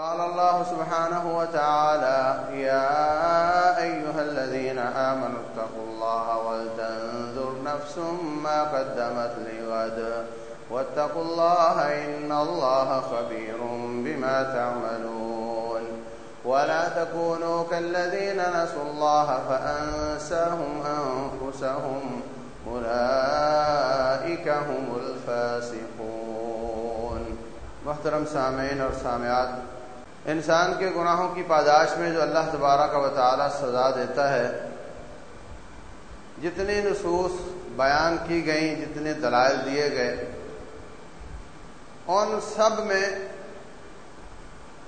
قال الله سبحانه وتعالى يا أيها الذين آمنوا اتقوا الله ولتنظر نفس ما قدمت لغد. واتقوا الله إن الله خبير بما تعملون. ولا تكونوا كالذين نسوا الله فأنساهم أنفسهم. أولئك هم الفاسقون. محترم سامعین اور سامعات انسان کے گناہوں کی پاداش میں جو اللہ تبارہ کا وطالعہ سزا دیتا ہے، جتنی نصوص بیان کی گئیں، جتنے دلائل دیے گئے، ان سب میں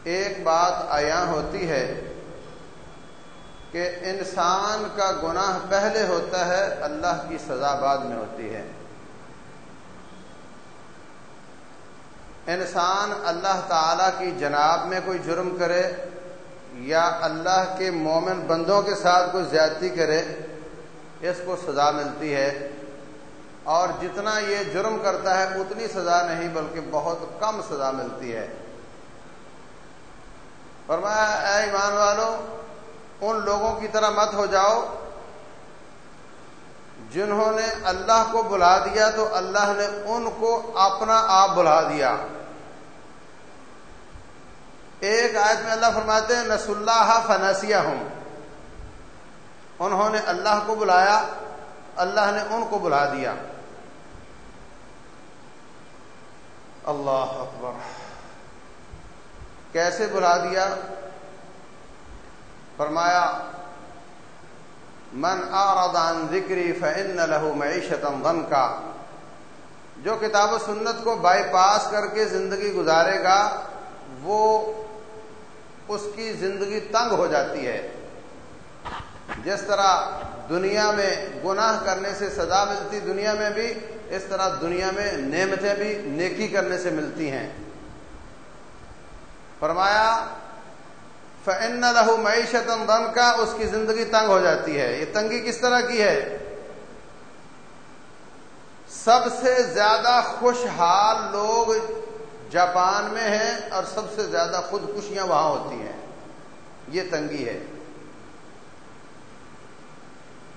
ایک بات آیا ہوتی ہے کہ انسان کا گناہ پہلے ہوتا ہے، اللہ کی سزا بعد میں ہوتی ہے۔ انسان اللہ تعالی کی جناب میں کوئی جرم کرے یا اللہ کے مومن بندوں کے ساتھ کوئی زیادتی کرے، اس کو سزا ملتی ہے۔ اور جتنا یہ جرم کرتا ہے، اتنی سزا نہیں، بلکہ بہت کم سزا ملتی ہے۔ فرمایا، اے ایمان والو، ان لوگوں کی طرح مت ہو جاؤ۔ جنہوں نے اللہ کو بلا دیا تو اللہ نے ان کو اپنا آپ بلا دیا۔ ایک آیت میں اللہ فرماتے ہیں نس اللہ فنسیہ ہوں انہوں نے اللہ کو بلایا، اللہ نے ان کو بلا دیا۔ اللہ اکبر۔ کیسے بلا دیا؟ فرمایا من اعرض عن ذکری فان له معیشتا ضنکا۔ جو کتاب و سنت کو بائی پاس کر کے زندگی گزارے گا، وہ اس کی زندگی تنگ ہو جاتی ہے۔ جس طرح دنیا میں گناہ کرنے سے سزا ملتی، دنیا میں بھی، اس طرح دنیا میں نعمتیں بھی نیکی کرنے سے ملتی ہیں۔ فرمایا فن لہو معیشت دن کا اس کی زندگی تنگ ہو جاتی ہے۔ یہ تنگی کس طرح کی ہے؟ سب سے زیادہ خوشحال لوگ جاپان میں ہیں اور سب سے زیادہ خودکشیاں وہاں ہوتی ہیں۔ یہ تنگی ہے۔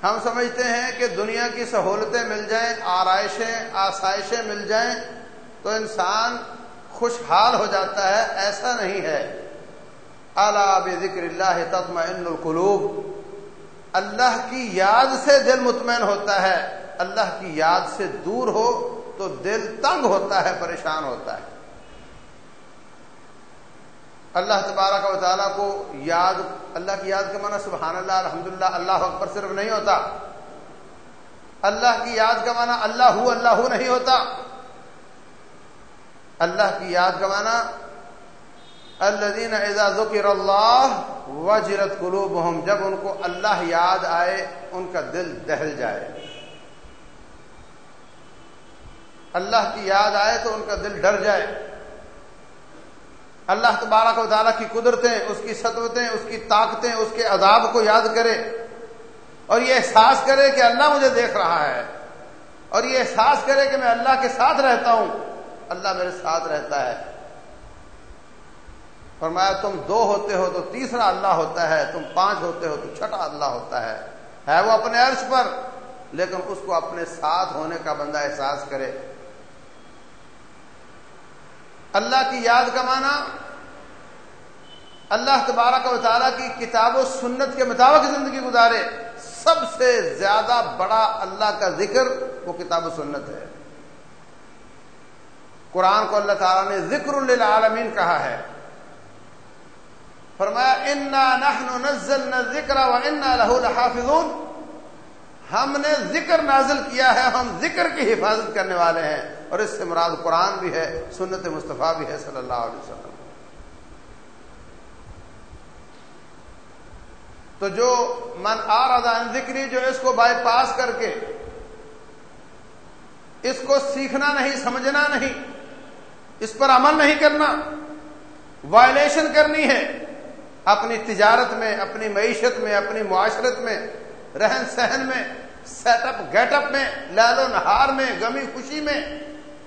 ہم سمجھتے ہیں کہ دنیا کی سہولتیں مل جائیں، آرائشیں، آسائشیں مل جائیں تو انسان خوشحال ہو جاتا ہے، ایسا نہیں ہے۔ اللہ ذکر اللہ تطمئن القلوب۔ اللہ کی یاد سے دل مطمئن ہوتا ہے۔ اللہ کی یاد سے دور ہو تو دل تنگ ہوتا ہے، پریشان ہوتا ہے۔ اللہ تبارہ کا تعالیٰ کو یاد، اللہ کی یاد کے معنی سبحان اللہ الحمد للہ اللہ اکبر صرف نہیں ہوتا۔ اللہ کی یاد کا معنی اللہ ہو اللہ ہو نہیں ہوتا۔ اللہ کی یاد کا معنی الدین اعزا ذکر اللہ وجرت قلوب جب ان کو اللہ یاد آئے، ان کا دل دہل جائے۔ اللہ کی یاد آئے تو ان کا دل ڈر جائے۔ اللہ تبارک و تعالیٰ کی قدرتیں، اس کی سطوتیں، اس کی طاقتیں، اس کے عذاب کو یاد کرے۔ اور یہ احساس کرے کہ اللہ مجھے دیکھ رہا ہے۔ اور یہ احساس کرے کہ میں اللہ کے ساتھ رہتا ہوں۔ اللہ میرے ساتھ رہتا ہے۔ فرمایا تم دو ہوتے ہو تو تیسرا اللہ ہوتا ہے، تم پانچ ہوتے ہو تو چھٹا اللہ ہوتا ہے۔ ہے وہ اپنے عرش پر، لیکن اس کو اپنے ساتھ ہونے کا بندہ احساس کرے۔ اللہ کی یاد کا معنی، اللہ تبارک و تعالیٰ کی کتاب و سنت کے مطابق زندگی گزارے۔ سب سے زیادہ بڑا اللہ کا ذکر وہ کتاب و سنت ہے۔ قرآن کو اللہ تعالیٰ نے ذکر للعالمین کہا ہے۔ فرمایا، انا نحن نزلنا ذکر و انا له لحافظون. ہم نے ذکر نازل کیا ہے، ہم ذکر کی حفاظت کرنے والے ہیں، اور اس سے مراد قرآن بھی ہے، سنت مصطفیٰ بھی ہے صلی اللہ علیہ وسلم۔ تو جو من آ رہا ذکری، جو اس کو بائی پاس کر کے، اس کو سیکھنا نہیں، سمجھنا نہیں، اس پر عمل نہیں کرنا وائلیشن کرنی ہے اپنی تجارت میں، اپنی معیشت میں، اپنی معاشرت میں، رہن سہن میں سیٹ اپ گیٹ اپ میں، لال و نہار میں گمی خوشی میں،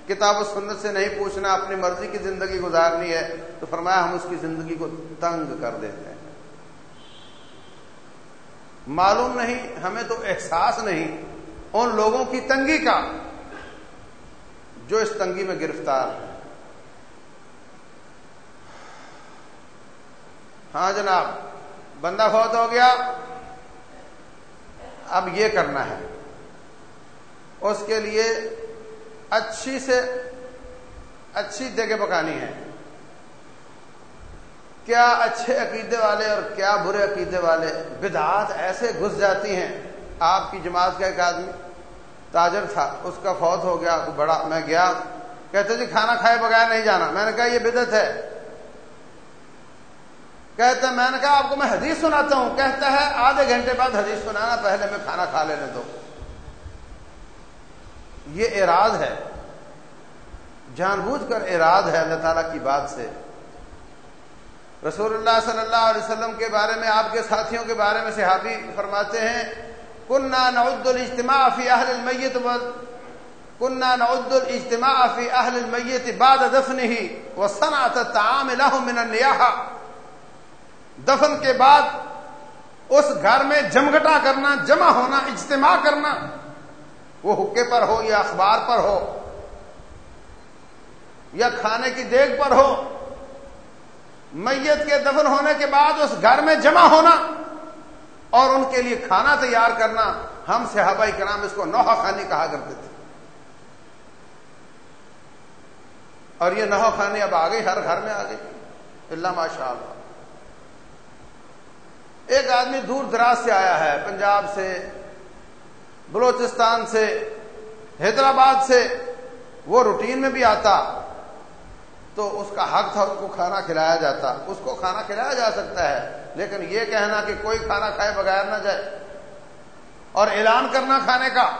کتاب و سنت سے نہیں پوچھنا اپنی مرضی کی زندگی گزارنی ہے، تو فرمایا ہم اس کی زندگی کو تنگ کر دیتے ہیں۔ معلوم نہیں، ہمیں تو احساس نہیں ان لوگوں کی تنگی کا جو اس تنگی میں گرفتار ہے ہاں جناب، بندہ فوت ہو گیا، اب یہ کرنا ہے۔ اس کے لیے اچھی سے اچھی جگہ پکانی ہے۔ کیا اچھے عقیدے والے اور کیا برے عقیدے والے بدعات ایسے گھس جاتی ہیں؟ آپ کی جماعت کا ایک آدمی تاجر تھا، اس کا فوت ہو گیا بڑا، میں گیا کہتے جی کھانا کھائے بغیر نہیں جانا۔ میں نے کہا یہ بدت ہے۔ کہتے میں نے کہا، آپ کو میں حدیث سناتا ہوں۔ کہتا ہے، آدھے گھنٹے بعد حدیث سنانا، پہلے میں کھانا کھا لینے دو۔ یہ اراد ہے۔ جان بوجھ کر اراد ہے اللہ تعالی کی بات سے۔ رسول اللہ صلی اللہ علیہ وسلم کے بارے میں، آپ کے ساتھیوں کے بارے میں صحابی فرماتے ہیں کنہ نعد الاجتماع فی اہل المیت کنہ نعد الاجتماع فی اہل المیت بعد دفنه وصنعت الطعام له من النیاحہ دفن کے بعد اس گھر میں جمگٹا کرنا، جمع ہونا، اجتماع کرنا، وہ حکے پر ہو یا اخبار پر ہو، یا کھانے کی دیگ پر ہو، میت کے دفن ہونے کے بعد اس گھر میں جمع ہونا اور ان کے لیے کھانا تیار کرنا، ہم صحابہ کرام اس کو نوحہ خانی کہا کرتے تھے۔ اور یہ نوحہ خانی اب آ گئی ہر گھر میں آ گئی اللہ ماشاء اللہ ایک آدمی دور دراز سے آیا ہے، پنجاب سے، بلوچستان سے، حیدرآباد سے، وہ روٹین میں بھی آتا، تو اس کا حق تھا اس کو کھانا کھلایا جاتا۔ اس کو کھانا کھلایا جا سکتا ہے، لیکن یہ کہنا کہ کوئی کھانا کھائے بغیر نہ جائے۔ اور اعلان کرنا کھانے کا۔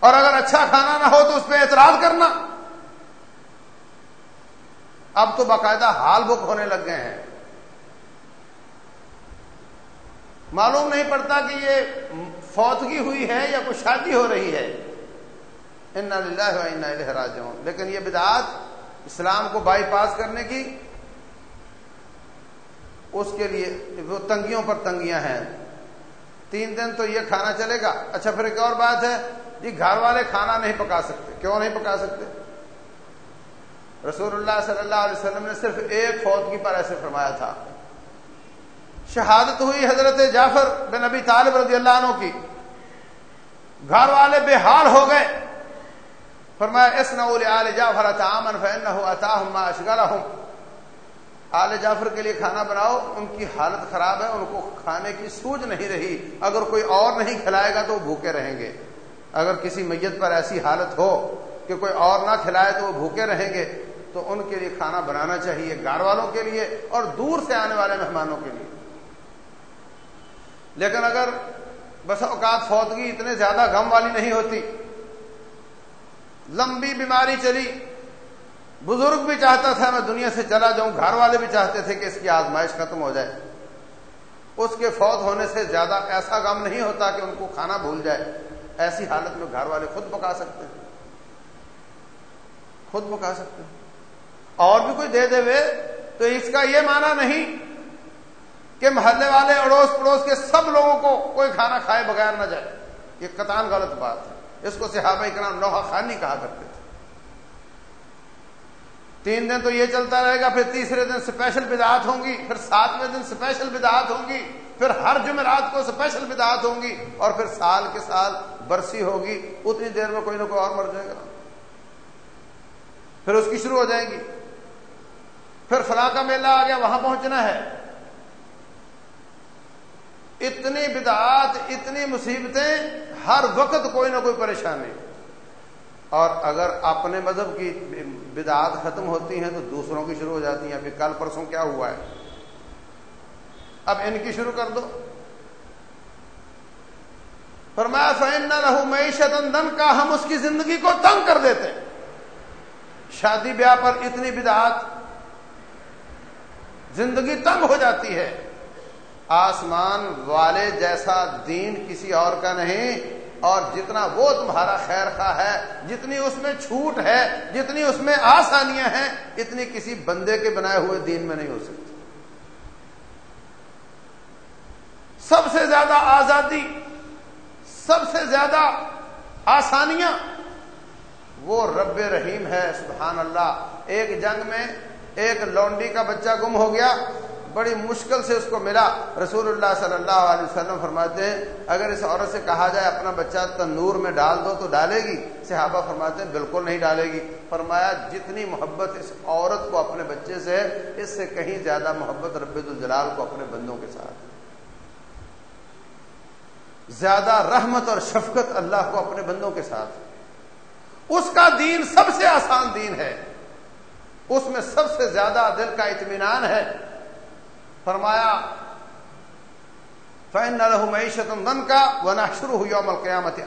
اور اگر اچھا کھانا نہ ہو تو اس پہ اعتراض کرنا۔ اب تو باقاعدہ حال بک ہونے لگ گئے ہیں۔ معلوم نہیں پڑتا کہ یہ فوتگی ہوئی ہے یا کوئی شادی ہو رہی ہے۔ ان راجعون۔ لیکن یہ بدعات اسلام کو بائی پاس کرنے کی اس کے لیے وہ تنگیوں پر تنگیاں ہیں۔ تین دن تو یہ کھانا چلے گا۔ اچھا پھر ایک اور بات ہے یہ گھر والے کھانا نہیں پکا سکتے۔ کیوں نہیں پکا سکتے؟ رسول اللہ صلی اللہ علیہ وسلم نے صرف ایک فوتگی پر ایسے فرمایا تھا۔ شہادت ہوئی حضرت جعفر بن ابی طالب رضی اللہ عنہ کی۔ گھر والے بے حال ہو گئے۔ فرمایا اس آل جعفر تعامن فانه اتاهم ما اشغلهم آل جعفر کے لیے کھانا بناؤ، ان کی حالت خراب ہے، ان کو کھانے کی سوج نہیں رہی۔ اگر کوئی اور نہیں کھلائے گا تو وہ بھوکے رہیں گے۔ اگر کسی میت پر ایسی حالت ہو کہ کوئی اور نہ کھلائے تو وہ بھوکے رہیں گے، تو ان کے لیے کھانا بنانا چاہیے گھر والوں کے لیے اور دور سے آنے والے مہمانوں کے لیے۔ لیکن اگر بس اوقات فوتگی اتنے زیادہ غم والی نہیں ہوتی، لمبی بیماری چلی، بزرگ بھی چاہتا تھا میں دنیا سے چلا جاؤں، گھر والے بھی چاہتے تھے کہ اس کی آزمائش ختم ہو جائے۔ اس کے فوت ہونے سے زیادہ ایسا غم نہیں ہوتا کہ ان کو کھانا بھول جائے۔ ایسی حالت میں گھر والے خود پکا سکتے ہیں۔ خود پکا سکتے ہیں۔ اور بھی کوئی دے دے وے، تو اس کا یہ معنی نہیں کہ محلے والے اڑوس پڑوس کے سب لوگوں کو کوئی کھانا کھائے بغیر نہ جائے۔ یہ قطان غلط بات ہے۔ اس کو صحابہ کرام لوہا خانی کہا کرتے تھے۔ تین دن تو یہ چلتا رہے گا، پھر تیسرے دن اسپیشل بدعات ہوں گی، پھر ساتویں دن اسپیشل بدعات ہوں گی، پھر ہر جمعرات کو اسپیشل بدعات ہوں گی اور پھر سال کے سال برسی ہوگی۔ اتنی دیر میں کوئی نہ کوئی اور مر جائے گا۔ پھر اس کی شروع ہو جائے گی۔ پھر فلاں کا میلہ آ گیا، وہاں پہنچنا ہے۔ اتنی بدعات، اتنی مصیبتیں ہر وقت کوئی نہ کوئی پریشانی۔ اور اگر اپنے مذہب کی بدعات ختم ہوتی ہیں تو دوسروں کی شروع ہو جاتی ہیں۔ ابھی کل پرسوں کیا ہوا ہے؟ اب ان کی شروع کر دو۔ فرمایا فین نہ رہو معیشت دن کا، ہم اس کی زندگی کو تنگ کر دیتے ہیں۔ شادی بیاہ پر اتنی بدعات، زندگی تنگ ہو جاتی ہے۔ آسمان والے جیسا دین کسی اور کا نہیں، اور جتنا وہ تمہارا خیر خواہ ہے، جتنی اس میں چھوٹ ہے، جتنی اس میں آسانیاں ہیں، اتنی کسی بندے کے بنائے ہوئے دین میں نہیں ہو سکتی۔ سب سے زیادہ آزادی، سب سے زیادہ آسانیاں، وہ رب رحیم ہے، سبحان اللہ۔ ایک جنگ میں ایک لونڈی کا بچہ گم ہو گیا بڑی مشکل سے اس کو ملا۔ رسول اللہ صلی اللہ علیہ وسلم فرماتے ہیں، اگر اس عورت سے کہا جائے اپنا بچہ تندور میں ڈال دو تو ڈالے گی۔ صحابہ فرماتے ہیں، بالکل نہیں ڈالے گی۔ فرمایا، جتنی محبت اس عورت کو اپنے بچے سے ہے، اس سے کہیں زیادہ محبت رب الجلال کو اپنے بندوں کے ساتھ۔ زیادہ رحمت اور شفقت اللہ کو اپنے بندوں کے ساتھ۔ اس کا دین سب سے آسان دین ہے۔ اس میں سب سے زیادہ دل کا اطمینان ہے۔ فرمایا فین نہ معیشت من کا وہ نہ شروع ہوئی عمل قیامت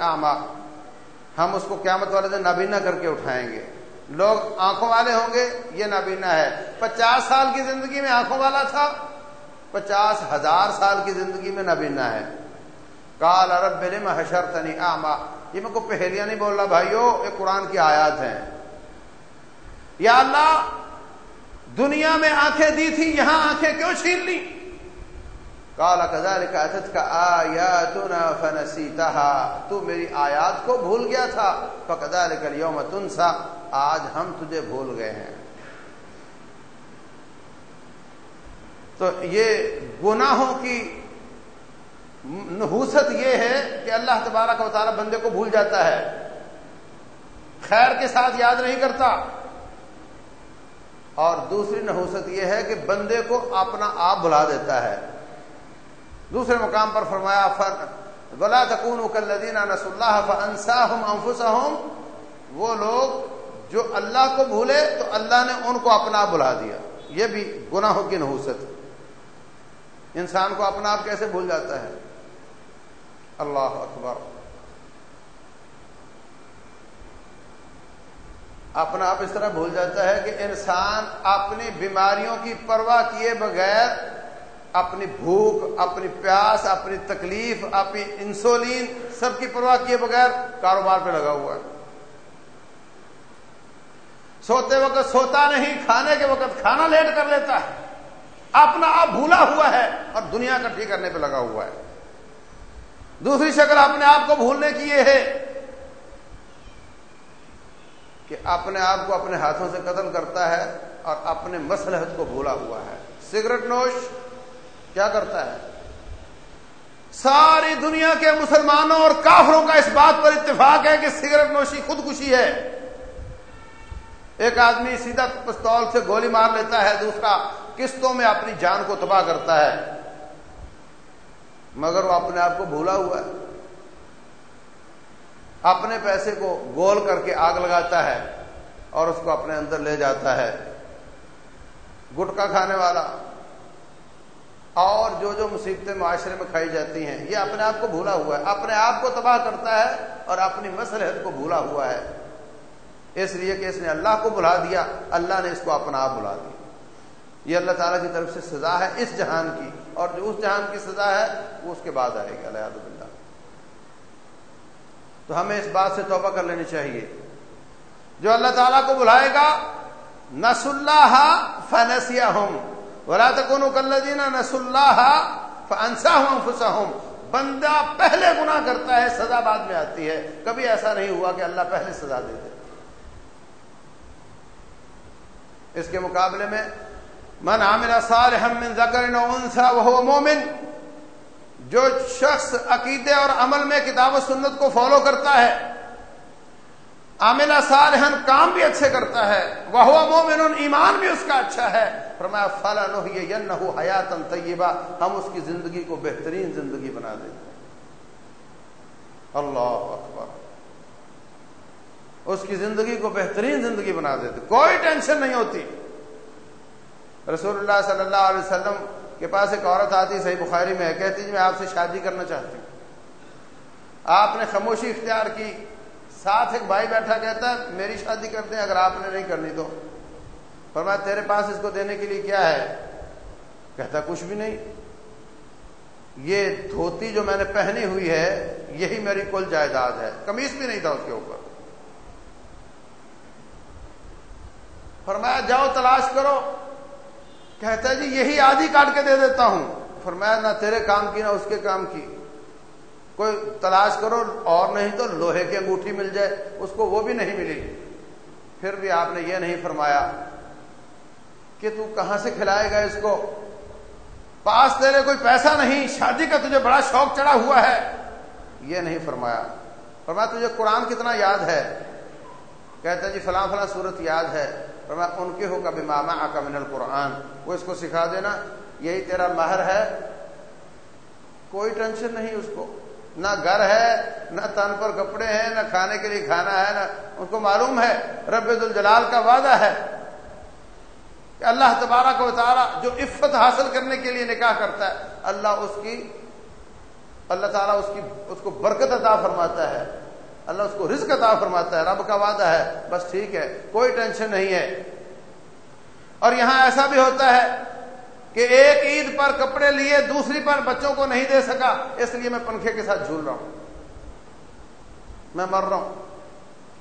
ہم اس کو قیامت والے دن نابینا کر کے اٹھائیں گے۔ لوگ آنکھوں والے ہوں گے، یہ نابینا ہے۔ پچاس سال کی زندگی میں آنکھوں والا تھا، پچاس ہزار سال کی زندگی میں نابینا ہے۔ کال ارب بلم حشر تنی آما یہ میں کو پہلیا نہیں بول رہا، بھائیو، یہ قرآن کی آیات ہیں۔ یا اللہ دنیا میں آنکھیں دی تھی، یہاں آنکھیں کیوں چھین لی؟ کالا کزار کا اتت کا آیا تو میری آیات کو بھول گیا تھا فقدار کر یوم تنسا، آج ہم تجھے بھول گئے ہیں۔ تو یہ گناہوں کی نحوست یہ ہے کہ اللہ تبارک و تعالی بندے کو بھول جاتا ہے، خیر کے ساتھ یاد نہیں کرتا۔ اور دوسری نحوست یہ ہے کہ بندے کو اپنا آپ بلا دیتا ہے۔ دوسرے مقام پر فرمایا فن بلا تکون کلدینہ نس اللہ فنسا ہم وہ لوگ جو اللہ کو بھولے تو اللہ نے ان کو اپنا آپ بلا دیا۔ یہ بھی گناہوں کی نحوست۔ انسان کو اپنا آپ کیسے بھول جاتا ہے؟ اللہ اکبر۔ اپنا آپ اس طرح بھول جاتا ہے کہ انسان اپنی بیماریوں کی پرواہ کیے بغیر اپنی بھوک، اپنی پیاس، اپنی تکلیف، اپنی انسولین سب کی پرواہ کیے بغیر کاروبار پہ لگا ہوا ہے۔ سوتے وقت سوتا نہیں، کھانے کے وقت کھانا لیٹ کر لیتا ہے۔ اپنا آپ بھولا ہوا ہے اور دنیا کا ٹھیک کرنے پہ لگا ہوا ہے۔ دوسری شکل اپنے آپ کو بھولنے کی یہ ہے کہ اپنے آپ کو اپنے ہاتھوں سے قتل کرتا ہے اور اپنے مسلحت کو بھولا ہوا ہے۔ سگریٹ نوش کیا کرتا ہے؟ ساری دنیا کے مسلمانوں اور کافروں کا اس بات پر اتفاق ہے کہ سگریٹ نوشی خودکشی ہے۔ ایک آدمی سیدھا پستول سے گولی مار لیتا ہے، دوسرا قسطوں میں اپنی جان کو تباہ کرتا ہے، مگر وہ اپنے آپ کو بھولا ہوا ہے۔ اپنے پیسے کو گول کر کے آگ لگاتا ہے اور اس کو اپنے اندر لے جاتا ہے۔ گٹکا کھانے والا اور جو جو مصیبتیں معاشرے میں کھائی جاتی ہیں، یہ اپنے آپ کو بھولا ہوا ہے۔ اپنے آپ کو تباہ کرتا ہے اور اپنی مسلحت کو بھولا ہوا ہے۔ اس لیے کہ اس نے اللہ کو بلا دیا، اللہ نے اس کو اپنا آپ بلا دیا۔ یہ اللہ تعالیٰ کی طرف سے سزا ہے اس جہان کی۔ اور جو اس جہان کی سزا ہے، وہ اس کے بعد آئے گی اللہ تو ہمیں اس بات سے توبہ کر لینی چاہیے۔ جو اللہ تعالیٰ کو بلائے گا نس اللہ فنسیا ہوں ولا تکون کلینہ نس اللہ فنسا ہوں فسا ہوں بندہ پہلے گنا کرتا ہے، سزا بعد میں آتی ہے۔ کبھی ایسا نہیں ہوا کہ اللہ پہلے سزا دے دے۔ اس کے مقابلے میں، من عامل صالحا من ذکر انسا وہ مومن جو شخص عقیدے اور عمل میں کتاب و سنت کو فالو کرتا ہے عامل صالحا کام بھی اچھے کرتا ہے وہ مومن، ایمان بھی اس کا اچھا ہے۔ فرمایا، فلا نو ین حیات طیبہ، ہم اس کی زندگی کو بہترین زندگی بنا دیں اللہ اکبر۔ اس کی زندگی کو بہترین زندگی بنا دیتے۔ کوئی ٹینشن نہیں ہوتی۔ رسول اللہ صلی اللہ علیہ وسلم کے پاس ایک عورت آتی صحیح بخاری میں، کہتی جی میں آپ سے شادی کرنا چاہتی ہوں. آپ نے خاموشی اختیار کی، ساتھ ایک بھائی بیٹھا کہتا ہے، میری شادی کرتے ہیں اگر آپ نے نہیں کرنی تو. فرمایا، تیرے پاس اس کو دینے کے لیے کیا ہے؟ کہتا، کچھ بھی نہیں۔ یہ دھوتی جو میں نے پہنی ہوئی ہے، یہی میری کل جائیداد ہے۔ کمیز بھی نہیں تھا اس کے اوپر۔ فرمایا، جاؤ، تلاش کرو۔ کہتا ہے جی یہی آدھی کاٹ کے دے دیتا ہوں. فرمایا، نہ تیرے کام کی، نہ اس کے کام کی. کوئی تلاش کرو، اور نہیں تو لوہے کی انگوٹھی مل جائے، اس کو وہ بھی نہیں ملی. پھر بھی آپ نے یہ نہیں فرمایا کہ تو کہاں سے کھلائے گا اس کو؟ پاس تیرے کوئی پیسہ نہیں، شادی کا تجھے بڑا شوق چڑھا ہوا ہے. یہ نہیں فرمایا. فرمایا، تجھے قرآن کتنا یاد ہے؟ کہتے جی فلاں فلاں صورت یاد ہے. فرمایا، ان کے ہو کبھی ماما آکا من القرآن۔ وہ اس کو سکھا دینا، یہی تیرا مہر ہے۔ کوئی ٹینشن نہیں اس کو۔ نہ گھر ہے، نہ تن پر کپڑے ہیں، نہ کھانے کے لیے کھانا ہے، نہ ان کو معلوم ہے، رب الجلال کا وعدہ ہے کہ اللہ تبارہ کو تعالیٰ جو عفت حاصل کرنے کے لیے نکاح کرتا ہے، اللہ اس کی، اللہ تعالیٰ اس کی، اس کو برکت عطا فرماتا ہے۔ اللہ اس کو رزق عطا فرماتا ہے، رب کا وعدہ ہے، بس ٹھیک ہے، کوئی ٹینشن نہیں ہے۔ اور یہاں ایسا بھی ہوتا ہے کہ ایک عید پر کپڑے لیے دوسری پر بچوں کو نہیں دے سکا، اس لیے میں پنکھے کے ساتھ جھول رہا ہوں۔ میں مر رہا ہوں،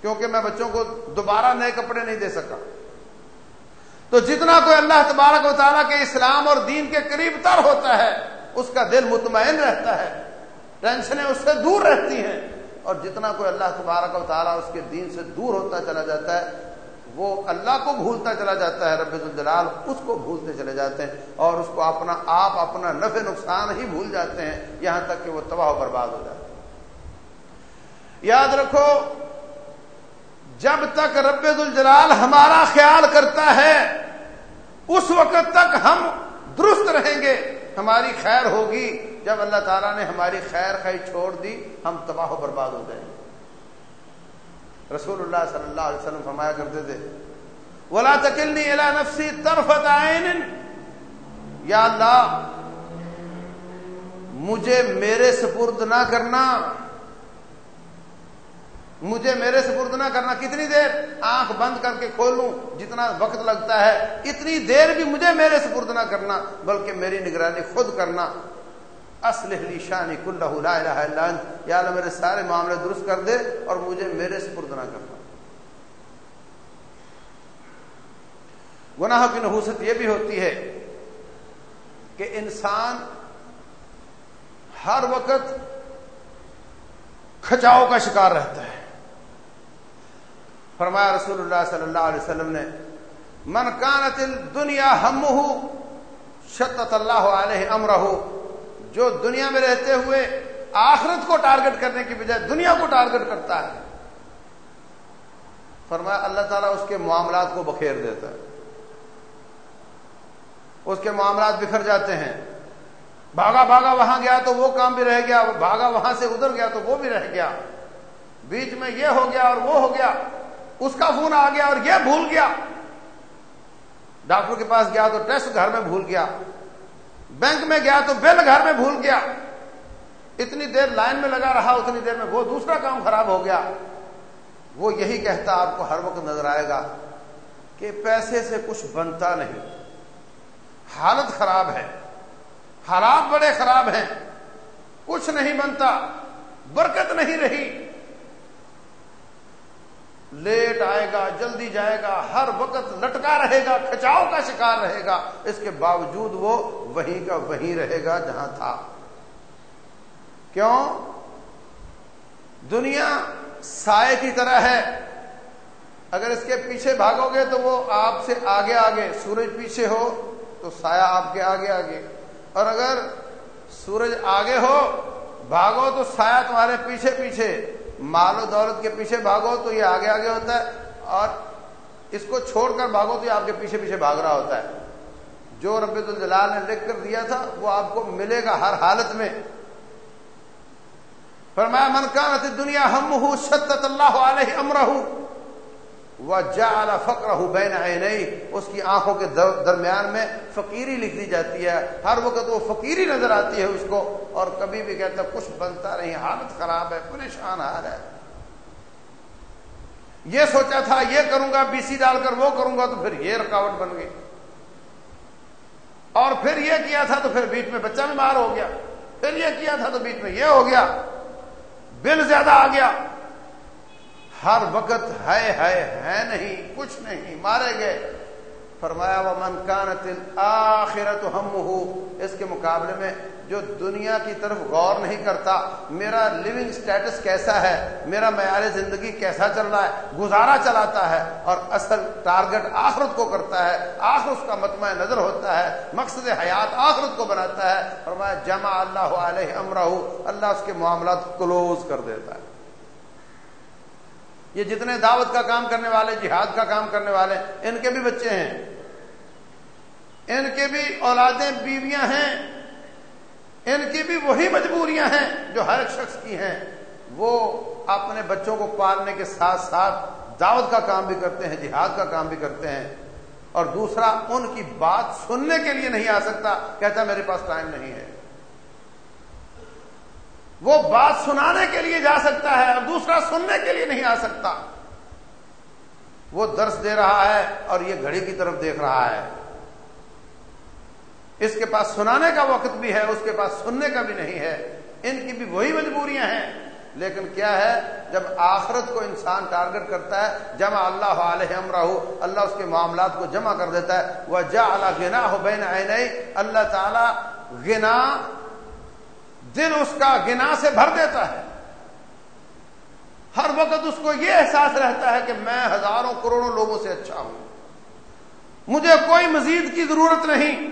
کیونکہ میں بچوں کو دوبارہ نئے کپڑے نہیں دے سکا۔ تو جتنا کوئی اللہ تبارک و تعالیٰ کے اسلام اور دین کے قریب تر ہوتا ہے، اس کا دل مطمئن رہتا ہے، ٹینشنیں اس سے دور رہتی ہیں۔ اور جتنا کوئی اللہ تبارک و تعالیٰ اس کے دین سے دور ہوتا چلا جاتا ہے، وہ اللہ کو بھولتا چلا جاتا ہے، رب الجلال اس کو بھولتے چلے جاتے ہیں اور اس کو اپنا آپ، اپنا نفع، نقصان ہی بھول جاتے ہیں، یہاں تک کہ وہ تباہ و برباد ہو جاتے ہیں۔ یاد رکھو، جب تک رب الجلال ہمارا خیال کرتا ہے، اس وقت تک ہم درست رہیں گے۔ ہماری خیر ہوگی جب اللہ تعالیٰ نے ہماری خیر خی چھوڑ دی، ہم تباہ و برباد ہو جائیں گے۔ رسول اللہ صلی اللہ علیہ وسلم فرمایا کرتے تھے، ولا تکلنی الا نفسی طرفت عین یا اللہ، مجھے میرے سپرد نہ کرنا مجھے میرے سپرد نہ کرنا کتنی دیر؟ آنکھ بند کر کے کھولوں، جتنا وقت لگتا ہے، اتنی دیر بھی مجھے میرے سپرد نہ کرنا، بلکہ میری نگرانی خود کرنا۔ لی شانی لا الہ الا انت۔ یا اللہ، میرے سارے معاملے درست کر دے اور مجھے میرے سپرد نہ کرنا۔ گناہ کی نحوست، یہ بھی ہوتی ہے کہ انسان ہر وقت کھچاؤ کا شکار رہتا ہے۔ فرمایا رسول اللہ صلی اللہ علیہ وسلم نے، من کانت دنیا ہم شتت اللہ علیہ امرہ جو دنیا میں رہتے ہوئے آخرت کو ٹارگٹ کرنے کی بجائے دنیا کو ٹارگٹ کرتا ہے۔ فرمایا اللہ تعالیٰ اس کے معاملات کو بکھیر دیتا ہے۔ اس کے معاملات بکھر جاتے ہیں۔ بھاگا بھاگا وہاں گیا تو وہ کام بھی رہ گیا، بھاگا وہاں سے ادھر گیا تو وہ بھی رہ گیا۔ بیچ میں یہ ہو گیا اور وہ ہو گیا۔ اس کا فون آ گیا اور یہ بھول گیا۔ ڈاکٹر کے پاس گیا تو ٹیسٹ گھر میں بھول گیا۔ بینک میں گیا تو بل گھر میں بھول گیا۔ اتنی دیر لائن میں لگا رہا، اتنی دیر میں وہ دوسرا کام خراب ہو گیا۔ وہ یہی کہتا آپ کو ہر وقت نظر آئے گا کہ پیسے سے کچھ بنتا نہیں۔ حالت خراب ہے۔ حالات بڑے خراب ہیں۔ کچھ نہیں بنتا، برکت نہیں رہی۔ لیٹ آئے گا، جلدی جائے گا، ہر وقت لٹکا رہے گا، کھچاؤ کا شکار رہے گا۔ اس کے باوجود وہ وہیں کا وہیں رہے گا جہاں تھا۔ کیوں؟ دنیا سائے کی طرح ہے۔ اگر اس کے پیچھے بھاگو گے تو وہ آپ سے آگے آگے، سورج پیچھے ہو تو سایہ آپ کے آگے آگے۔ اور اگر سورج آگے ہو، بھاگو تو سایہ تمہارے پیچھے پیچھے۔ مال و دولت کے پیچھے بھاگو تو یہ آگے آگے ہوتا ہے اور اس کو چھوڑ کر بھاگو تو یہ آپ کے پیچھے پیچھے بھاگ رہا ہوتا ہے۔ جو رب الجلال نے لکھ کر دیا تھا وہ آپ کو ملے گا ہر حالت میں۔ فرمایا، من کانت دنیا ہم ہوں شدت اللہ علیہ امرہ وہ جا فکر بین اس کی آنکھوں کے درمیان میں فقیری لکھ دی جاتی ہے۔ ہر وقت وہ فقیری نظر آتی ہے اس کو، اور کبھی بھی کہتا کچھ بنتا نہیں، حالت خراب ہے، پریشان حال ہے۔ یہ سوچا تھا، یہ کروں گا، بی سی ڈال کر وہ کروں گا، تو پھر یہ رکاوٹ بن گئی۔ اور پھر یہ کیا تھا، تو پھر بیچ میں بچہ بیمار ہو گیا۔ پھر یہ کیا تھا، تو بیچ میں یہ ہو گیا۔ بل زیادہ آ گیا۔ ہر وقت ہے ہے ہے نہیں، کچھ نہیں، مارے گئے۔ فرمایا وہ من کانت آخرت ہم ہو اس کے مقابلے میں جو دنیا کی طرف غور نہیں کرتا، میرا لیونگ سٹیٹس کیسا ہے؟ میرا معیار زندگی کیسا چل رہا ہے؟ گزارا چلاتا ہے اور اصل ٹارگٹ آخرت کو کرتا ہے۔ آخر اس کا متمع نظر ہوتا ہے، مقصد حیات آخرت کو بناتا ہے۔ فرمایا، جمع اللہ علیہ امرہ، اللہ اس کے معاملات کلوز کر دیتا ہے۔ یہ جتنے دعوت کا کام کرنے والے، جہاد کا کام کرنے والے، ان کے بھی بچے ہیں۔ ان کے بھی اولادیں، بیویاں ہیں۔ ان کی بھی وہی مجبوریاں ہیں جو ہر ایک شخص کی ہیں۔ وہ اپنے بچوں کو پالنے کے ساتھ ساتھ دعوت کا کام بھی کرتے ہیں، جہاد کا کام بھی کرتے ہیں۔ اور دوسرا، ان کی بات سننے کے لیے نہیں آ سکتا، کہتا میرے پاس ٹائم نہیں ہے۔ وہ بات سنانے کے لیے جا سکتا ہے اور دوسرا سننے کے لیے نہیں آ سکتا۔ وہ درس دے رہا ہے اور یہ گھڑی کی طرف دیکھ رہا ہے۔ اس کے پاس سنانے کا وقت بھی ہے، اس کے پاس سننے کا بھی نہیں ہے۔ ان کی بھی وہی مجبوریاں ہیں۔ لیکن کیا ہے، جب آخرت کو انسان ٹارگٹ کرتا ہے، جمع اللہ علیہ امرہ اللہ اس کے معاملات کو جمع کر دیتا ہے۔ وہ جا اللہ گنا ہو بین اللہ تعالی گنا دل اس کا گنا سے بھر دیتا ہے۔ ہر وقت اس کو یہ احساس رہتا ہے کہ میں ہزاروں کروڑوں لوگوں سے اچھا ہوں۔ مجھے کوئی مزید کی ضرورت نہیں۔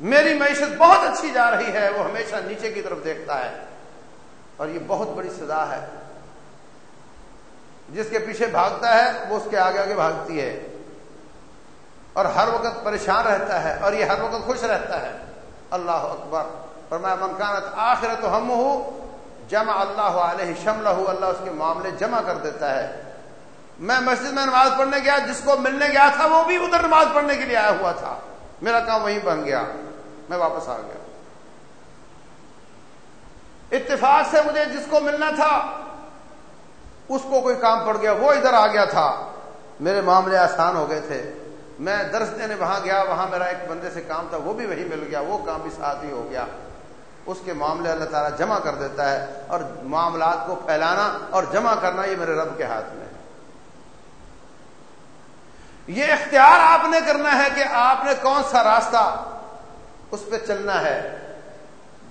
میری معیشت بہت اچھی جا رہی ہے، وہ ہمیشہ نیچے کی طرف دیکھتا ہے۔ اور یہ بہت بڑی سزا ہے۔ جس کے پیچھے بھاگتا ہے، وہ اس کے آگے آگے بھاگتی ہے۔ اور ہر وقت پریشان رہتا ہے، اور یہ ہر وقت خوش رہتا ہے۔ اللہ اکبر۔ فرمایا منکانت آخر تو ہم ہو جمع اللہ علیہ شملہ اللہ اس کے معاملے جمع کر دیتا ہے۔ میں مسجد میں نماز پڑھنے گیا، جس کو ملنے گیا تھا، وہ بھی ادھر نماز پڑھنے کے لیے آیا ہوا تھا۔ میرا کام وہیں بن گیا، میں واپس آ گیا۔ اتفاق سے مجھے جس کو ملنا تھا، اس کو کوئی کام پڑ گیا، وہ ادھر آ گیا تھا۔ میرے معاملے آسان ہو گئے تھے۔ میں درس دینے وہاں گیا، وہاں میرا ایک بندے سے کام تھا، وہ بھی وہی مل گیا، وہ کام بھی ساتھ ہی ہو گیا۔ اس کے معاملے اللہ تعالیٰ جمع کر دیتا ہے اور معاملات کو پھیلانا اور جمع کرنا یہ میرے رب کے ہاتھ میں ہے۔ یہ اختیار آپ نے کرنا ہے کہ آپ نے کون سا راستہ اس پہ چلنا ہے۔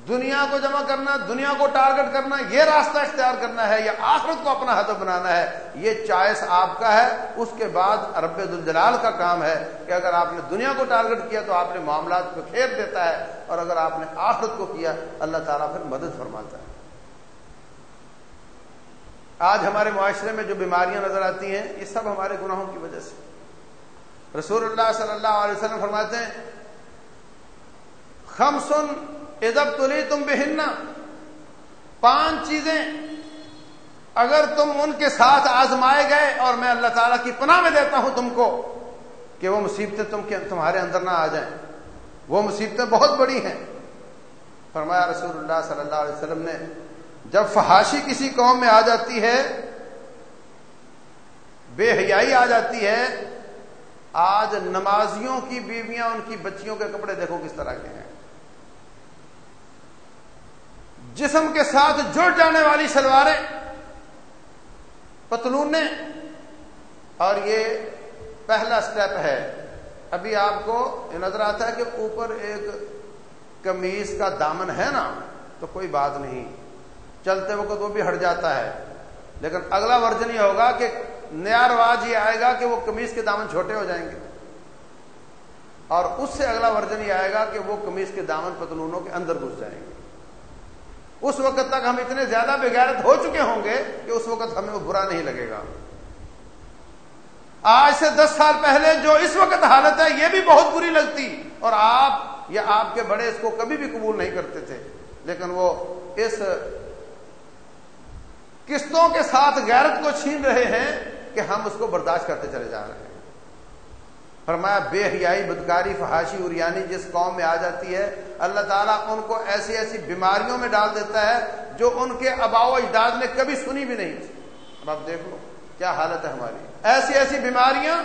دنیا کو جمع کرنا، دنیا کو ٹارگٹ کرنا، یہ راستہ اختیار کرنا ہے یا آخرت کو اپنا ہدف بنانا ہے، یہ چوائس آپ کا ہے، اس کے بعد رب الجلال کا کام ہے کہ اگر آپ نے دنیا کو ٹارگٹ کیا تو آپ نے معاملات کو کھیر دیتا ہے اور اگر آپ نے آخرت کو کیا، اللہ تعالیٰ پھر مدد فرماتا ہے۔ آج ہمارے معاشرے میں جو بیماریاں نظر آتی ہیں، یہ سب ہمارے گناہوں کی وجہ سے۔ رسول اللہ صلی اللہ علیہ وسلم فرماتے ہیں خم سن ادب تلی تم بہننا پانچ چیزیں اگر تم ان کے ساتھ آزمائے گئے اور میں اللہ تعالیٰ کی پناہ میں دیتا ہوں تم کو کہ وہ مصیبتیں تم کے تمہارے اندر نہ آ جائیں۔ وہ مصیبتیں بہت بڑی ہیں۔ فرمایا رسول اللہ صلی اللہ علیہ وسلم نے، جب فحاشی کسی قوم میں آ جاتی ہے، بے حیائی آ جاتی ہے، آج نمازیوں کی بیویاں ان کی بچیوں کے کپڑے دیکھو کس طرح کے ہیں۔ جسم کے ساتھ جڑ جانے والی شلواریں پتلون اور یہ پہلا سٹیپ ہے۔ ابھی آپ کو یہ نظر آتا ہے کہ اوپر ایک کمیز کا دامن ہے نا، تو کوئی بات نہیں۔ چلتے وقت وہ بھی ہٹ جاتا ہے۔ لیکن اگلا ورژن یہ ہوگا کہ نیا رواج یہ آئے گا کہ وہ کمیز کے دامن چھوٹے ہو جائیں گے۔ اور اس سے اگلا ورژن یہ آئے گا کہ وہ کمیز کے دامن پتلونوں کے اندر گھس جائیں گے۔ اس وقت تک ہم اتنے زیادہ بغیرت ہو چکے ہوں گے کہ اس وقت ہمیں وہ برا نہیں لگے گا۔ آج سے دس سال پہلے جو اس وقت حالت ہے، یہ بھی بہت بری لگتی۔ اور آپ یا آپ کے بڑے اس کو کبھی بھی قبول نہیں کرتے تھے۔ لیکن وہ اس قسطوں کے ساتھ غیرت کو چھین رہے ہیں کہ ہم اس کو برداشت کرتے چلے جا رہے ہیں۔ فرمایا، بے حیائی، بدکاری، فحاشی اریانی جس قوم میں آ جاتی ہے، اللہ تعالیٰ ان کو ایسی ایسی بیماریوں میں ڈال دیتا ہے جو ان کے اباؤ اجداد نے کبھی سنی بھی نہیں۔ اب آپ دیکھ لو، کیا حالت ہے ہماری۔ ایسی ایسی بیماریاں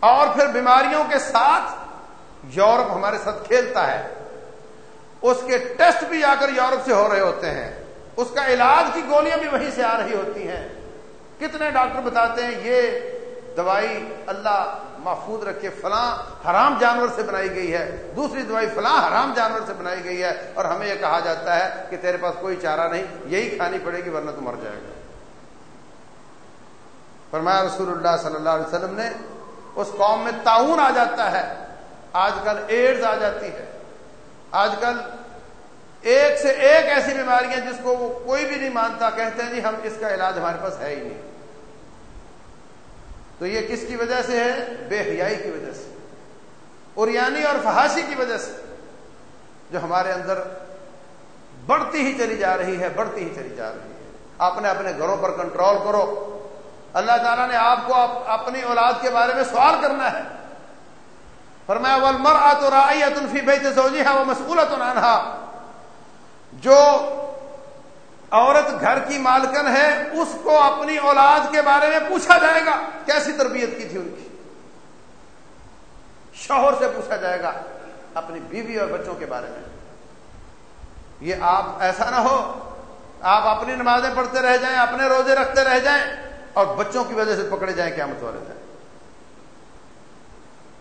اور پھر بیماریوں کے ساتھ یورپ ہمارے ساتھ کھیلتا ہے۔ اس کے ٹیسٹ بھی آ کر یورپ سے ہو رہے ہوتے ہیں۔ اس کا علاج کی گولیاں بھی وہیں سے آ رہی ہوتی ہیں۔ کتنے ڈاکٹر بتاتے ہیں، یہ دوائی اللہ محفوظ رکھے، فلاں حرام جانور سے بنائی گئی ہے، دوسری دوائی فلاں حرام جانور سے بنائی گئی ہے، اور ہمیں یہ کہا جاتا ہے کہ تیرے پاس کوئی چارہ نہیں، یہی کھانی پڑے گی ورنہ تو مر جائے گا۔ فرمایا رسول اللہ صلی اللہ علیہ وسلم نے، اس قوم میں تعاون آ جاتا ہے، آج کل ایڈز آ جاتی ہے۔ آج کل ایک سے ایک ایسی بیماریاں جس کو وہ کوئی بھی نہیں مانتا، کہتے ہیں جی ہم اس کا علاج ہمارے پاس ہے ہی نہیں۔ تو یہ کس کی وجہ سے ہے؟ بے حیائی کی وجہ سے۔ اور یعنی اور فحاشی کی وجہ سے۔ جو ہمارے اندر بڑھتی ہی چلی جا رہی ہے، بڑھتی ہی چلی جا رہی ہے۔ اپنے اپنے گھروں پر کنٹرول کرو۔ اللہ تعالیٰ نے آپ کو اپنی اولاد کے بارے میں سوال کرنا ہے۔ فرمایا ولمر آ تو رائی تلفی بھائی سوجی ہے وہ مسکولت جو عورت گھر کی مالکن ہے، اس کو اپنی اولاد کے بارے میں پوچھا جائے گا، کیسی تربیت کی تھی ان کی؟ شوہر سے پوچھا جائے گا اپنی بیوی اور بچوں کے بارے میں۔ یہ آپ ایسا نہ ہو، آپ اپنی نمازیں پڑھتے رہ جائیں، اپنے روزے رکھتے رہ جائیں اور بچوں کی وجہ سے پکڑے جائیں قیامت والے جائیں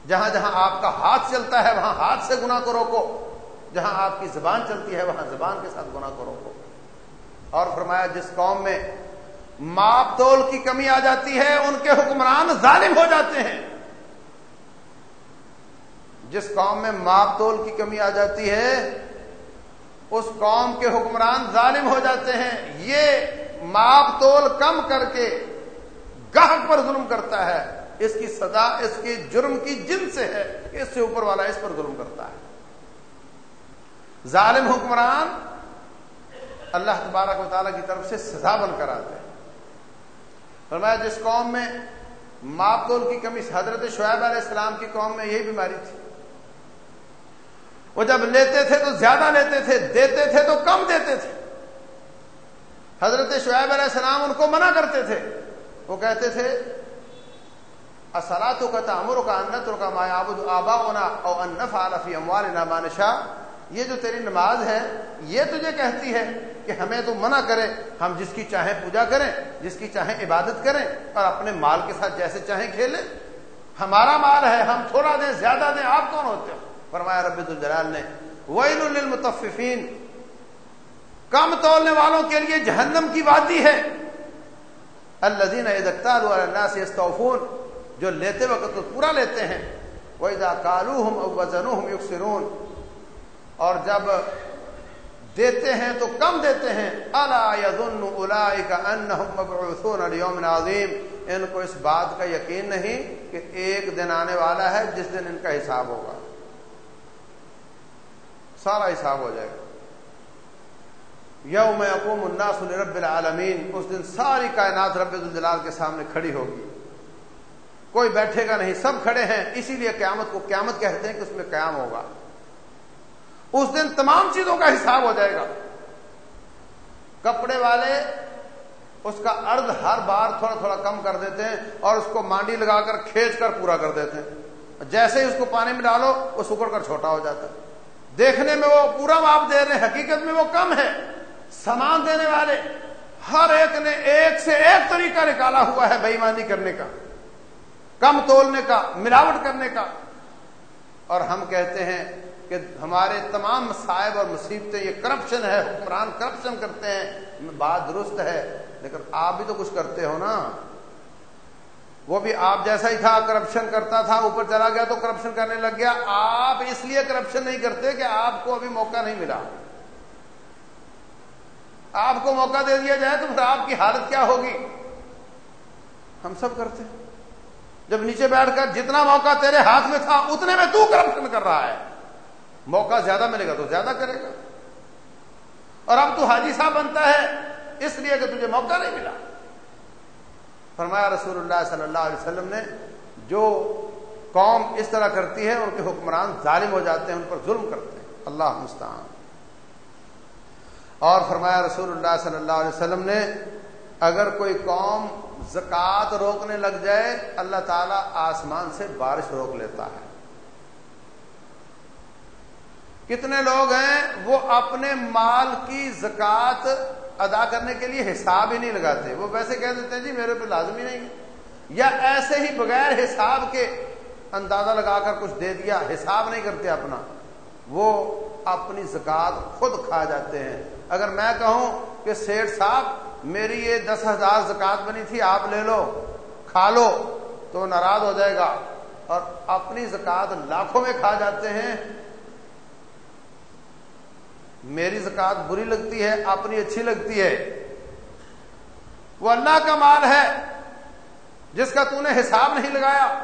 جہاں جہاں آپ کا ہاتھ چلتا ہے، وہاں ہاتھ سے گنا کو روکو۔ جہاں آپ کی زبان چلتی ہے، وہاں زبان کے ساتھ گنا کو روکو۔ اور فرمایا جس قوم میں ماپ تول کی کمی آ جاتی ہے، ان کے حکمران ظالم ہو جاتے ہیں۔ جس قوم میں ماپ تول کی کمی آ جاتی ہے، اس قوم کے حکمران ظالم ہو جاتے ہیں۔ یہ ماپ تول کم کر کے گاہک پر ظلم کرتا ہے۔ اس کی سزا اس کی جرم کی جن سے ہے، اس سے اوپر والا اس پر ظلم کرتا ہے۔ ظالم حکمران اللہ تبارک و تعالیٰ کی طرف سے سزا بن کر آتے ہیں۔ فرمایا، جس قوم میں ماپ تول کی کمی حضرت شعیب علیہ السلام کی قوم میں یہی بیماری تھی۔ وہ جب لیتے تھے تو زیادہ لیتے تھے، دیتے تھے تو کم دیتے تھے۔ حضرت شعیب علیہ السلام ان کو منع کرتے تھے۔ وہ کہتے تھے اصلاۃ کا تعمر کا انت کا مایا آبا ہونا اور انف عالفی اموال مانشا یہ جو تیری نماز ہے، یہ تجھے کہتی ہے کہ ہمیں تو منع کرے، ہم جس کی چاہیں پوجا کریں، جس کی چاہیں عبادت کریں اور اپنے مال کے ساتھ جیسے چاہیں کھیلیں۔ ہمارا مال ہے، ہم تھوڑا دیں، زیادہ دیں، آپ کون ہوتے ہو؟ فرمایا رب الجلال نے، ویل للمطففین۔ کم تولنے والوں کے لیے جہنم کی وادی ہے۔ الذين يذكروا على الناس جو لیتے وقت تو پورا لیتے ہیں۔ وَإِذَا قَالُوهُمْ أَوْ وَزَنُوهُمْ اور جب دیتے ہیں تو کم دیتے ہیں۔ الا اس دن تمام چیزوں کا حساب ہو جائے گا۔ کپڑے والے اس کا ارد ہر بار تھوڑا تھوڑا کم کر دیتے ہیں اور اس کو مانڈی لگا کر کھینچ کر پورا کر دیتے ہیں۔ جیسے ہی اس کو پانی میں ڈالو وہ سکڑ کر چھوٹا ہو جاتا ہے۔ دیکھنے میں وہ پورا ماپ دے رہے ہیں، حقیقت میں وہ کم ہے۔ سامان دینے والے، ہر ایک نے ایک سے ایک طریقہ نکالا ہوا ہے بےمانی کرنے کا، کم تولنے کا، ملاوٹ کرنے کا۔ اور ہم کہتے ہیں کہ ہمارے تمام صاحب اور مصیبتیں، یہ کرپشن ہے، حکمران کرپشن کرتے ہیں بات درست ہے، لیکن آپ بھی تو کچھ کرتے ہو نا۔ وہ بھی آپ جیسا ہی تھا کرپشن کرتا تھا، اوپر چلا گیا تو کرپشن کرنے لگ گیا۔ آپ اس لیے کرپشن نہیں کرتے کہ آپ کو ابھی موقع نہیں ملا۔ آپ کو موقع دے دیا جائے تو پھر آپ کی حالت کیا ہوگی؟ ہم سب کرتے ہیں۔ جب نیچے بیٹھ کر جتنا موقع تیرے ہاتھ میں تھا، اتنے میں تو کرپشن کر رہا ہے۔ موقع زیادہ ملے گا تو زیادہ کرے گا۔ اور اب تو حاجی صاحب بنتا ہے، اس لیے کہ تجھے موقع نہیں ملا۔ فرمایا رسول اللہ صلی اللہ علیہ وسلم نے، جو قوم اس طرح کرتی ہے، ان کے حکمران ظالم ہو جاتے ہیں، ان پر ظلم کرتے ہیں۔ اللہ مستعان۔ اور فرمایا رسول اللہ صلی اللہ علیہ وسلم نے، اگر کوئی قوم زکوٰۃ روکنے لگ جائے، اللہ تعالیٰ آسمان سے بارش روک لیتا ہے۔ کتنے لوگ ہیں، وہ اپنے مال کی زکات ادا کرنے کے لیے حساب ہی نہیں لگاتے۔ وہ ویسے کہہ دیتے ہیں جی میرے پہ لازمی نہیں ہے۔ یا ایسے ہی بغیر حساب کے اندازہ لگا کر کچھ دے دیا، حساب نہیں کرتے اپنا۔ وہ اپنی زکات خود کھا جاتے ہیں۔ اگر میں کہوں کہ سیٹ صاحب، میری یہ دس ہزار زکات بنی تھی، آپ لے لو، کھا لو، تو ناراض ہو جائے گا۔ اور اپنی زکات لاکھوں میں کھا جاتے ہیں۔ میری زکات بری لگتی ہے، اپنی اچھی لگتی ہے۔ وہ اللہ کا مال ہے، جس کا تو نے حساب نہیں لگایا۔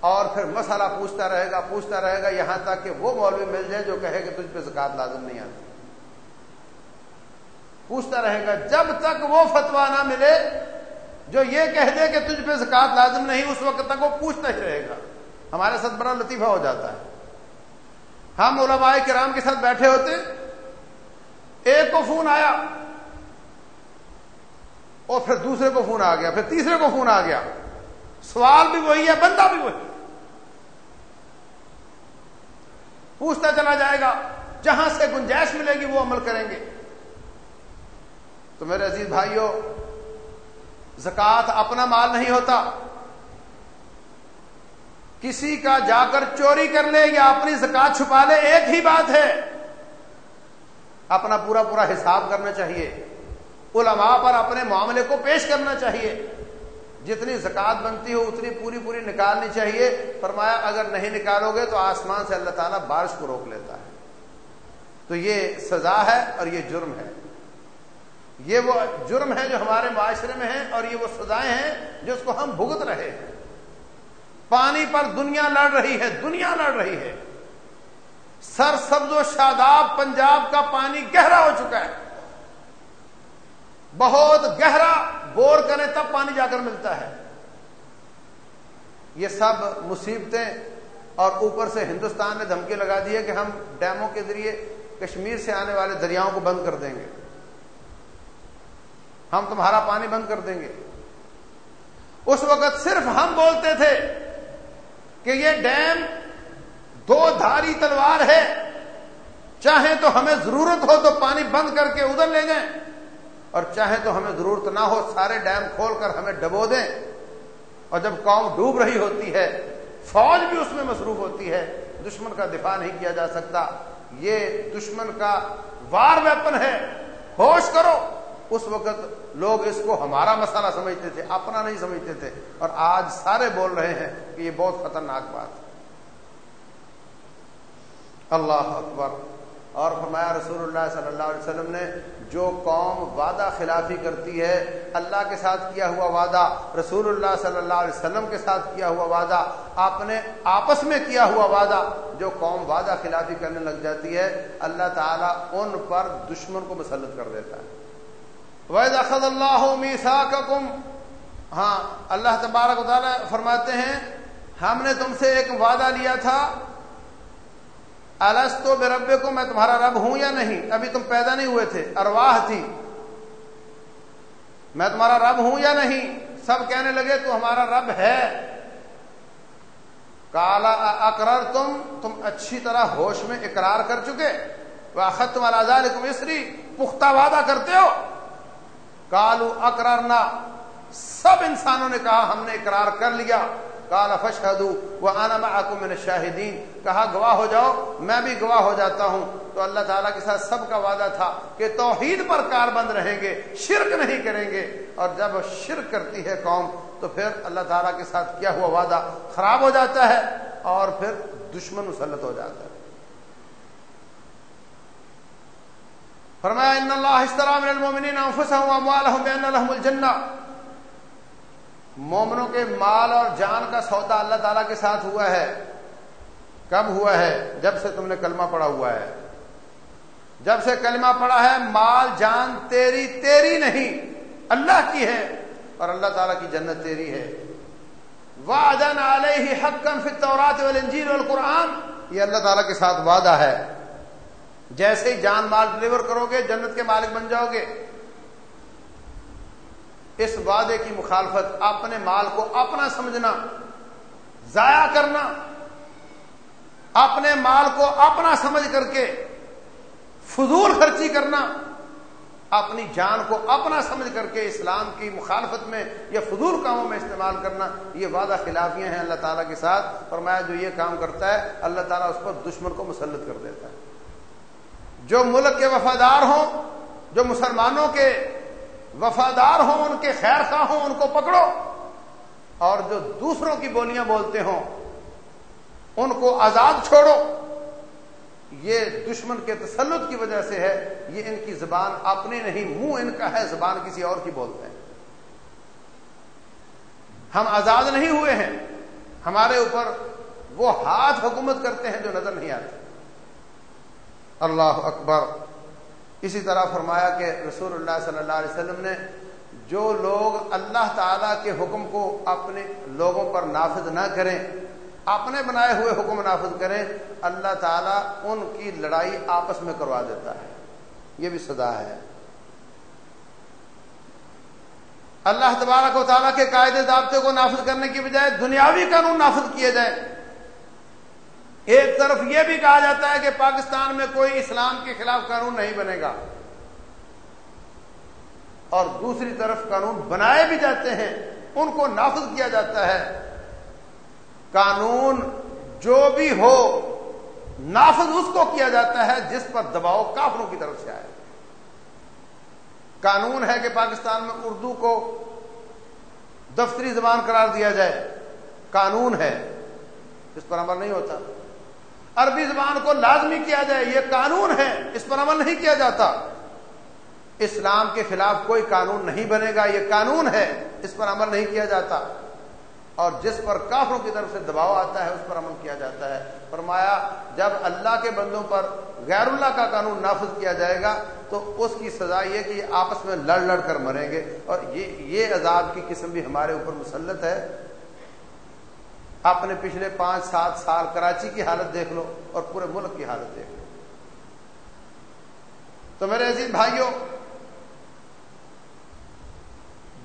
اور پھر مسئلہ پوچھتا رہے گا، پوچھتا رہے گا، یہاں تک کہ وہ مولوی مل جائے جو کہے کہ تجھ پہ زکات لازم نہیں آتی۔ پوچھتا رہے گا، جب تک وہ فتوا نہ ملے، جو یہ کہہ دے کہ تجھ پہ زکات لازم نہیں، اس وقت تک وہ پوچھتا ہی رہے گا۔ ہمارے ساتھ بڑا لطیفہ ہو جاتا ہے۔ ہم علماء کرام کے ساتھ بیٹھے ہوتے، ایک کو فون آیا اور پھر دوسرے کو فون آ گیا، پھر تیسرے کو فون آ گیا۔ سوال بھی وہی ہے، بندہ بھی وہی۔ پوچھتا چلا جائے گا، جہاں سے گنجائش ملے گی وہ عمل کریں گے۔ تو میرے عزیز بھائیوں زکات اپنا مال نہیں ہوتا۔ کسی کا جا کر چوری کر لے یا اپنی زکات چھپا لے، ایک ہی بات ہے۔ اپنا پورا پورا حساب کرنا چاہیے۔ علماء پر اپنے معاملے کو پیش کرنا چاہیے۔ جتنی زکات بنتی ہو، اتنی پوری پوری نکالنی چاہیے۔ فرمایا، اگر نہیں نکالو گے تو آسمان سے اللہ تعالیٰ بارش کو روک لیتا ہے۔ تو یہ سزا ہے اور یہ جرم ہے۔ یہ وہ جرم ہے جو ہمارے معاشرے میں ہے اور یہ وہ سزائیں ہیں جو اس کو ہم بھگت رہے ہیں۔ پانی پر دنیا لڑ رہی ہے، دنیا لڑ رہی ہے۔ سر سبز و شاداب پنجاب کا پانی گہرا ہو چکا ہے۔ بہت گہرا بور کریں تب پانی جا کر ملتا ہے۔ یہ سب مصیبتیں اور اوپر سے ہندوستان نے دھمکی لگا دی ہے کہ ہم ڈیموں کے ذریعے کشمیر سے آنے والے دریاؤں کو بند کر دیں گے۔ ہم تمہارا پانی بند کر دیں گے۔ اس وقت صرف ہم بولتے تھے کہ یہ ڈیم دو دھاری تلوار ہے۔ چاہے تو ہمیں ضرورت ہو تو پانی بند کر کے ادھر لے جائیں۔ اور چاہے تو ہمیں ضرورت نہ ہو سارے ڈیم کھول کر ہمیں ڈبو دیں۔ اور جب قوم ڈوب رہی ہوتی ہے، فوج بھی اس میں مصروف ہوتی ہے۔ دشمن کا دفاع نہیں کیا جا سکتا۔ یہ دشمن کا وار ویپن ہے۔ اس وقت لوگ اس کو ہمارا مسئلہ سمجھتے تھے، اپنا نہیں سمجھتے تھے۔ اور آج سارے بول رہے ہیں کہ یہ بہت خطرناک بات ہے۔ اللہ اکبر۔ اور فرمایا رسول اللہ صلی اللہ علیہ وسلم نے، جو قوم وعدہ خلافی کرتی ہے، اللہ کے ساتھ کیا ہوا وعدہ، رسول اللہ صلی اللہ علیہ وسلم کے ساتھ کیا ہوا وعدہ اپنے آپس میں کیا ہوا وعدہ، جو قوم وعدہ خلافی کرنے لگ جاتی ہے، اللہ تعالیٰ ان پر دشمن کو مسلط کر دیتا ہے۔ وید اللہ کم ہاں اللہ تبارک تعالیٰ فرماتے ہیں، ہم نے تم سے ایک وعدہ لیا تھا السطو بے ربے کو میں تمہارا رب ہوں یا نہیں؟ ابھی تم پیدا نہیں ہوئے تھے ارواہ تھی۔ میں تمہارا رب ہوں یا نہیں؟ سب کہنے لگے، تو ہمارا رب ہے۔ کالا اکرر تم تم اچھی طرح ہوش میں اقرار کر چکے۔ وہ تم الزال مصری پختہ وعدہ کرتے ہو۔ کالو اکرارنا سب انسانوں نے کہا، ہم نے اقرار کر لیا۔ کال فشہدو وہ آنا میں نے شاہدین کہا، گواہ ہو جاؤ، میں بھی گواہ ہو جاتا ہوں۔ تو اللہ تعالیٰ کے ساتھ سب کا وعدہ تھا کہ توحید پر کار بند رہیں گے، شرک نہیں کریں گے۔ اور جب شرک کرتی ہے قوم، تو پھر اللہ تعالیٰ کے ساتھ کیا ہوا وعدہ؟ خراب ہو جاتا ہے اور پھر دشمن مسلط ہو جاتا ہے۔ فرمایا ان اللہ اشترى من المؤمنین انفسهم واموالهم بان لهم الجنہ مومنوں کے مال اور جان کا سودا اللہ تعالی کے ساتھ ہوا ہے۔ کب ہوا ہے؟ جب سے تم نے کلمہ پڑا ہوا ہے۔ جب سے کلمہ پڑا ہے، مال جان تیری تیری نہیں، اللہ کی ہے، اور اللہ تعالیٰ کی جنت تیری ہے۔ وعدن علیہ حقا فی التورات والانجیل والقرآن۔ یہ اللہ تعالیٰ کے ساتھ وعدہ ہے۔ جیسے ہی جان مال ڈلیور کرو گے، جنت کے مالک بن جاؤ گے۔ اس وعدے کی مخالفت، اپنے مال کو اپنا سمجھنا، ضائع کرنا، اپنے مال کو اپنا سمجھ کر کے فضول خرچی کرنا، اپنی جان کو اپنا سمجھ کر کے اسلام کی مخالفت میں یا فضول کاموں میں استعمال کرنا، یہ وعدہ خلافیاں ہیں اللہ تعالیٰ کے ساتھ۔ اور میں جو یہ کام کرتا ہے، اللہ تعالیٰ اس پر دشمن کو مسلط کر دیتا ہے۔ جو ملک کے وفادار ہوں، جو مسلمانوں کے وفادار ہوں، ان کے خیر خواہ ہوں، ان کو پکڑو۔ اور جو دوسروں کی بولیاں بولتے ہوں، ان کو آزاد چھوڑو۔ یہ دشمن کے تسلط کی وجہ سے ہے، یہ ان کی زبان اپنی نہیں، منہ ان کا ہے، زبان کسی اور کی بولتے ہیں۔ ہم آزاد نہیں ہوئے ہیں، ہمارے اوپر وہ ہاتھ حکومت کرتے ہیں جو نظر نہیں آتے۔ اللہ اکبر۔ اسی طرح فرمایا کہ رسول اللہ صلی اللہ علیہ وسلم نے جو لوگ اللہ تعالی کے حکم کو اپنے لوگوں پر نافذ نہ کریں، اپنے بنائے ہوئے حکم نافذ کریں، اللہ تعالیٰ ان کی لڑائی آپس میں کروا دیتا ہے۔ یہ بھی سدا ہے۔ اللہ تبارک و تعالیٰ کے قاعدے ضابطے کو نافذ کرنے کی بجائے دنیاوی قانون نافذ کیے جائیں۔ ایک طرف یہ بھی کہا جاتا ہے کہ پاکستان میں کوئی اسلام کے خلاف قانون نہیں بنے گا۔ اور دوسری طرف قانون بنائے بھی جاتے ہیں، ان کو نافذ کیا جاتا ہے۔ قانون جو بھی ہو، نافذ اس کو کیا جاتا ہے جس پر دباؤ کافروں کی طرف سے آئے قانون ہے کہ پاکستان میں اردو کو دفتری زبان قرار دیا جائے۔ قانون ہے، اس پر عمل نہیں ہوتا۔ عربی زبان کو لازمی کیا جائے، یہ قانون ہے، اس پر عمل نہیں کیا جاتا۔ اسلام کے خلاف کوئی قانون نہیں بنے گا، یہ قانون ہے، اس پر عمل نہیں کیا جاتا۔ اور جس پر کافروں کی طرف سے دباؤ آتا ہے، اس پر عمل کیا جاتا ہے۔ فرمایا، جب اللہ کے بندوں پر غیر اللہ کا قانون نافذ کیا جائے گا، تو اس کی سزا یہ کہ یہ آپس میں لڑ لڑ کر مریں گے۔ اور یہ یہ عذاب کی قسم بھی ہمارے اوپر مسلط ہے۔ اپنے پچھلے پانچ سات سال کراچی کی حالت دیکھ لو اور پورے ملک کی حالت دیکھ لو۔ تو میرے عزیز بھائیوں،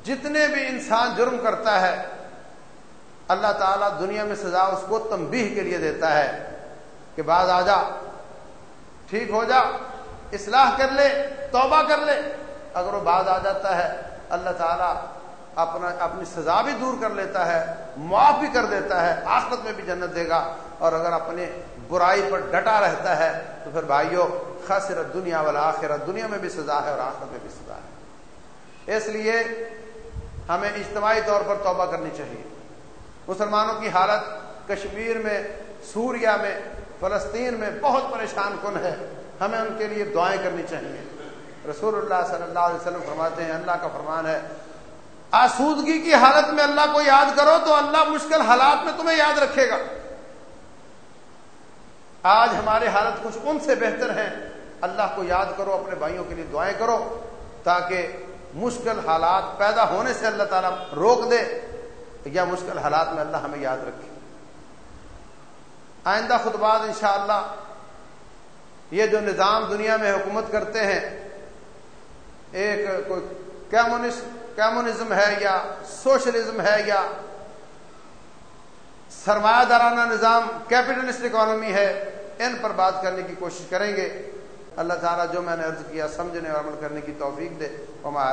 جتنے بھی انسان جرم کرتا ہے، اللہ تعالیٰ دنیا میں سزا اس کو تنبیہ کے لیے دیتا ہے کہ بعض آ جا، ٹھیک ہو جا، اصلاح کر لے، توبہ کر لے۔ اگر وہ بعض آ جاتا ہے، اللہ تعالیٰ اپنا اپنی سزا بھی دور کر لیتا ہے، معاف بھی کر دیتا ہے، آخرت میں بھی جنت دے گا۔ اور اگر اپنے برائی پر ڈٹا رہتا ہے، تو پھر بھائیوں خاصرت دنیا والا آخرت دنیا میں بھی سزا ہے اور آخرت میں بھی سزا ہے۔ اس لیے ہمیں اجتماعی طور پر توبہ کرنی چاہیے۔ مسلمانوں کی حالت کشمیر میں سوریا میں، فلسطین میں بہت پریشان کن ہے۔ ہمیں ان کے لیے دعائیں کرنی چاہیے۔ رسول اللہ صلی اللہ علیہ وسلم فرماتے ہیں، اللہ کا فرمان ہے آسودگی کی حالت میں اللہ کو یاد کرو تو اللہ مشکل حالات میں تمہیں یاد رکھے گا۔ آج ہمارے حالت کچھ ان سے بہتر ہیں۔ اللہ کو یاد کرو، اپنے بھائیوں کے لیے دعائیں کرو تاکہ مشکل حالات پیدا ہونے سے اللہ تعالیٰ روک دے یا مشکل حالات میں اللہ ہمیں یاد رکھے۔ آئندہ خطبات انشاءاللہ یہ جو نظام دنیا میں حکومت کرتے ہیں، ایک کوئی کمیونزم ہے یا سوشلزم ہے یا سرمایہ دارانہ نظام کیپٹلسٹ اکانومی ہے، ان پر بات کرنے کی کوشش کریں گے۔ اللہ تعالیٰ جو میں نے عرض کیا، سمجھنے اور عمل کرنے کی توفیق دے۔ وہ میں